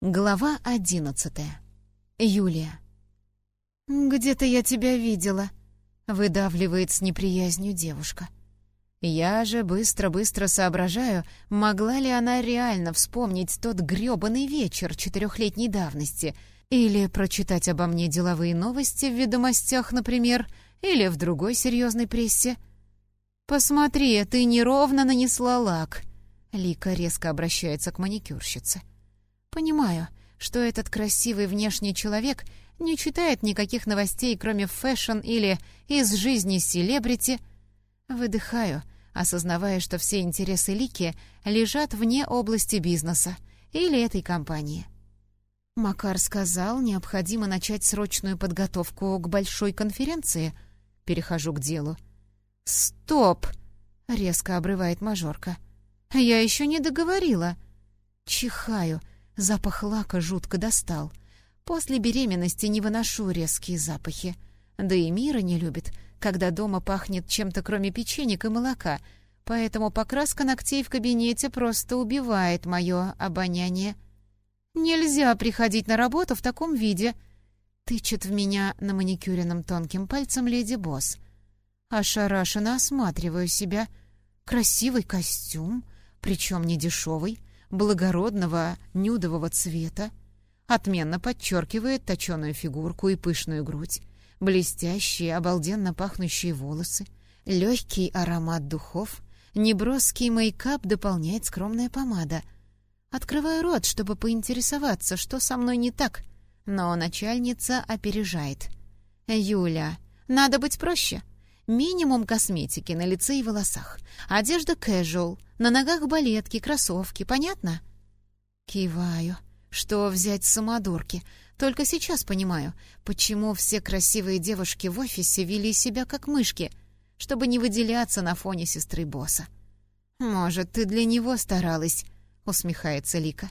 Глава одиннадцатая. Юлия. «Где-то я тебя видела», — выдавливает с неприязнью девушка. Я же быстро-быстро соображаю, могла ли она реально вспомнить тот грёбаный вечер четырехлетней давности или прочитать обо мне деловые новости в ведомостях, например, или в другой серьезной прессе. «Посмотри, ты неровно нанесла лак», — Лика резко обращается к маникюрщице. Понимаю, что этот красивый внешне человек не читает никаких новостей, кроме fashion или из жизни селебрити. Выдыхаю, осознавая, что все интересы Лики лежат вне области бизнеса или этой компании. Макар сказал, необходимо начать срочную подготовку к большой конференции. Перехожу к делу. «Стоп!» — резко обрывает мажорка. «Я еще не договорила». Чихаю — Запах лака жутко достал. После беременности не выношу резкие запахи. Да и Мира не любит, когда дома пахнет чем-то кроме печенек и молока, поэтому покраска ногтей в кабинете просто убивает мое обоняние. «Нельзя приходить на работу в таком виде», — тычет в меня на маникюренном тонким пальцем леди Босс. Ошарашенно осматриваю себя. Красивый костюм, причем не дешевый, благородного нюдового цвета, отменно подчеркивает точеную фигурку и пышную грудь, блестящие, обалденно пахнущие волосы, легкий аромат духов, неброский мейкап дополняет скромная помада. Открываю рот, чтобы поинтересоваться, что со мной не так, но начальница опережает. «Юля, надо быть проще. Минимум косметики на лице и волосах. Одежда casual, на ногах балетки, кроссовки, понятно? Киваю. Что взять с самодурки? Только сейчас понимаю, почему все красивые девушки в офисе вели себя как мышки, чтобы не выделяться на фоне сестры босса. «Может, ты для него старалась?» — усмехается Лика.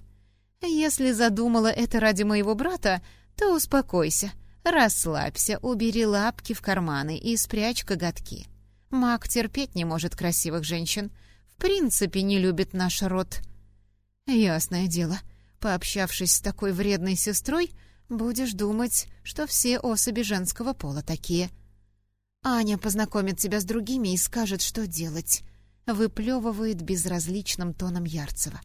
«Если задумала это ради моего брата, то успокойся. Расслабься, убери лапки в карманы и спрячь коготки. Маг терпеть не может красивых женщин. Принципе, не любит наш род. Ясное дело, пообщавшись с такой вредной сестрой, будешь думать, что все особи женского пола такие. Аня познакомит тебя с другими и скажет, что делать. Выплевывает безразличным тоном Ярцева.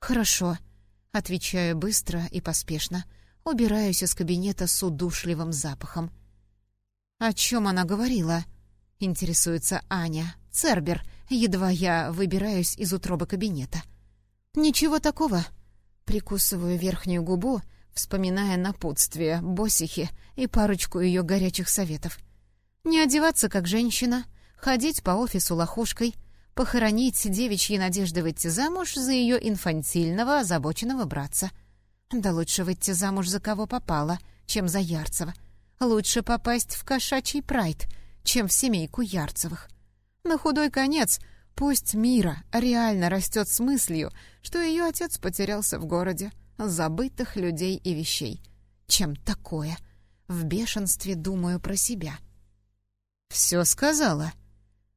«Хорошо», — отвечаю быстро и поспешно — убираюсь из кабинета с удушливым запахом. «О чем она говорила?» — интересуется Аня. «Цербер, едва я выбираюсь из утробы кабинета». «Ничего такого». Прикусываю верхнюю губу, вспоминая напутствие, босихи и парочку ее горячих советов. «Не одеваться как женщина, ходить по офису лохушкой, похоронить девичьи надежды выйти замуж за ее инфантильного, озабоченного братца». Да лучше выйти замуж за кого попало, чем за Ярцева. Лучше попасть в кошачий прайд, чем в семейку Ярцевых. На худой конец пусть Мира реально растет с мыслью, что ее отец потерялся в городе, забытых людей и вещей. Чем такое? В бешенстве думаю про себя. «Все сказала?»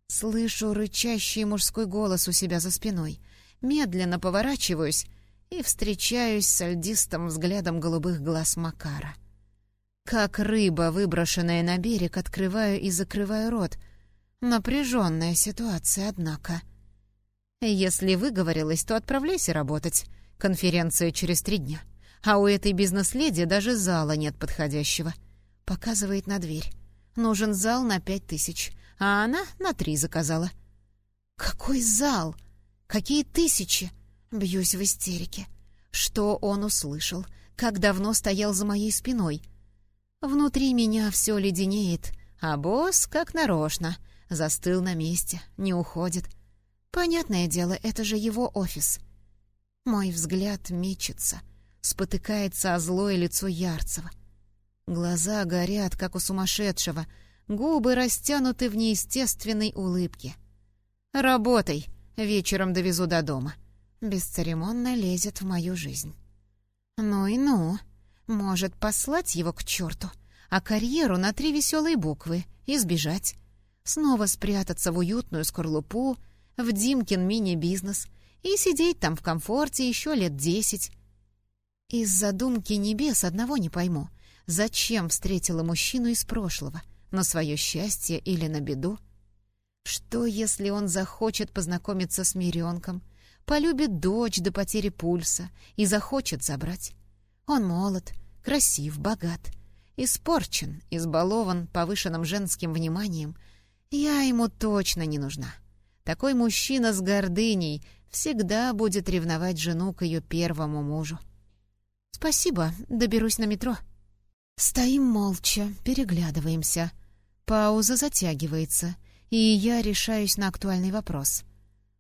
Слышу рычащий мужской голос у себя за спиной. Медленно поворачиваюсь и встречаюсь с альдистым взглядом голубых глаз Макара. Как рыба, выброшенная на берег, открываю и закрываю рот. Напряженная ситуация, однако. Если выговорилась, то отправляйся работать. Конференция через три дня. А у этой бизнес-леди даже зала нет подходящего. Показывает на дверь. Нужен зал на пять тысяч, а она на три заказала. «Какой зал? Какие тысячи?» Бьюсь в истерике. Что он услышал? Как давно стоял за моей спиной? Внутри меня все леденеет, а босс, как нарочно, застыл на месте, не уходит. Понятное дело, это же его офис. Мой взгляд мечется, спотыкается о злое лицо Ярцева. Глаза горят, как у сумасшедшего, губы растянуты в неестественной улыбке. «Работай, вечером довезу до дома» бесцеремонно лезет в мою жизнь. Ну и ну, может послать его к черту, а карьеру на три веселые буквы и сбежать. Снова спрятаться в уютную скорлупу, в Димкин мини-бизнес и сидеть там в комфорте еще лет десять. Из задумки небес одного не пойму. Зачем встретила мужчину из прошлого? На свое счастье или на беду? Что, если он захочет познакомиться с Миренком, полюбит дочь до потери пульса и захочет забрать? Он молод, красив, богат, испорчен, избалован повышенным женским вниманием. Я ему точно не нужна. Такой мужчина с гордыней всегда будет ревновать жену к ее первому мужу. «Спасибо, доберусь на метро». Стоим молча, переглядываемся. Пауза затягивается, и я решаюсь на актуальный вопрос.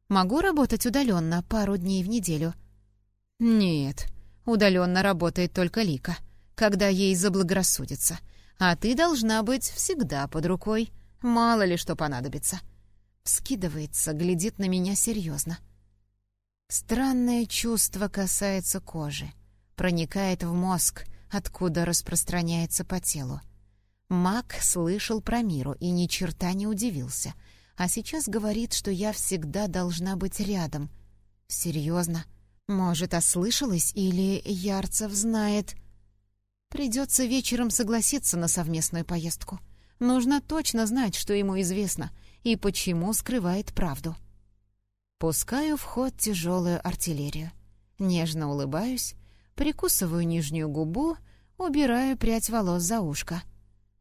«Могу работать удаленно пару дней в неделю?» «Нет, удаленно работает только Лика, когда ей заблагорассудится. А ты должна быть всегда под рукой, мало ли что понадобится». Скидывается, глядит на меня серьезно. Странное чувство касается кожи проникает в мозг, откуда распространяется по телу. Мак слышал про миру и ни черта не удивился, а сейчас говорит, что я всегда должна быть рядом. Серьезно? Может, ослышалась или Ярцев знает? Придется вечером согласиться на совместную поездку. Нужно точно знать, что ему известно и почему скрывает правду. Пускаю в ход тяжелую артиллерию. Нежно улыбаюсь Прикусываю нижнюю губу, убираю прядь волос за ушко.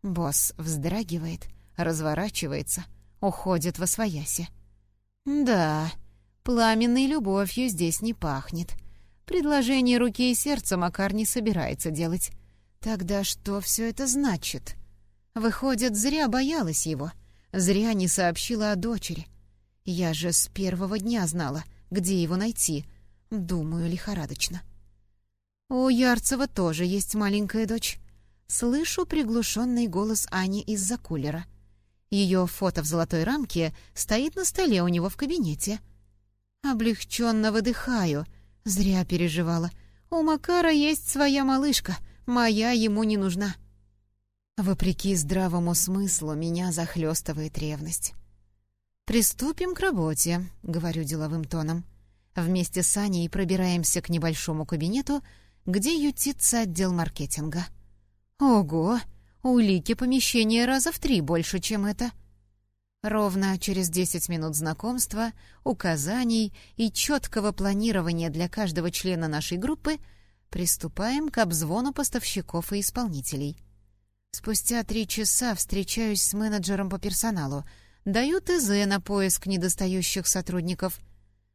Босс вздрагивает, разворачивается, уходит во свояси. Да, пламенной любовью здесь не пахнет. Предложение руки и сердца Макар не собирается делать. Тогда что все это значит? Выходит, зря боялась его, зря не сообщила о дочери. Я же с первого дня знала, где его найти, думаю лихорадочно. У Ярцева тоже есть маленькая дочь. Слышу приглушенный голос Ани из-за кулера. Ее фото в золотой рамке стоит на столе у него в кабинете. Облегченно выдыхаю. Зря переживала. У Макара есть своя малышка, моя ему не нужна. Вопреки здравому смыслу меня захлестывает ревность. «Приступим к работе», — говорю деловым тоном. Вместе с Аней пробираемся к небольшому кабинету, где ютится отдел маркетинга. Ого! У Лики помещение раза в три больше, чем это. Ровно через 10 минут знакомства, указаний и четкого планирования для каждого члена нашей группы приступаем к обзвону поставщиков и исполнителей. Спустя три часа встречаюсь с менеджером по персоналу, даю ТЗ на поиск недостающих сотрудников.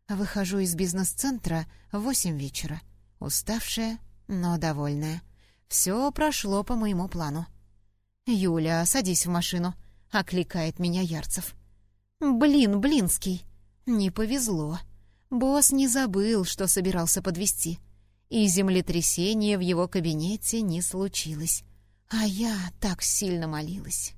Выхожу из бизнес-центра в восемь вечера — Уставшая, но довольная. Все прошло по моему плану. «Юля, садись в машину», — окликает меня Ярцев. «Блин, Блинский!» Не повезло. Босс не забыл, что собирался подвести, и землетрясение в его кабинете не случилось. А я так сильно молилась.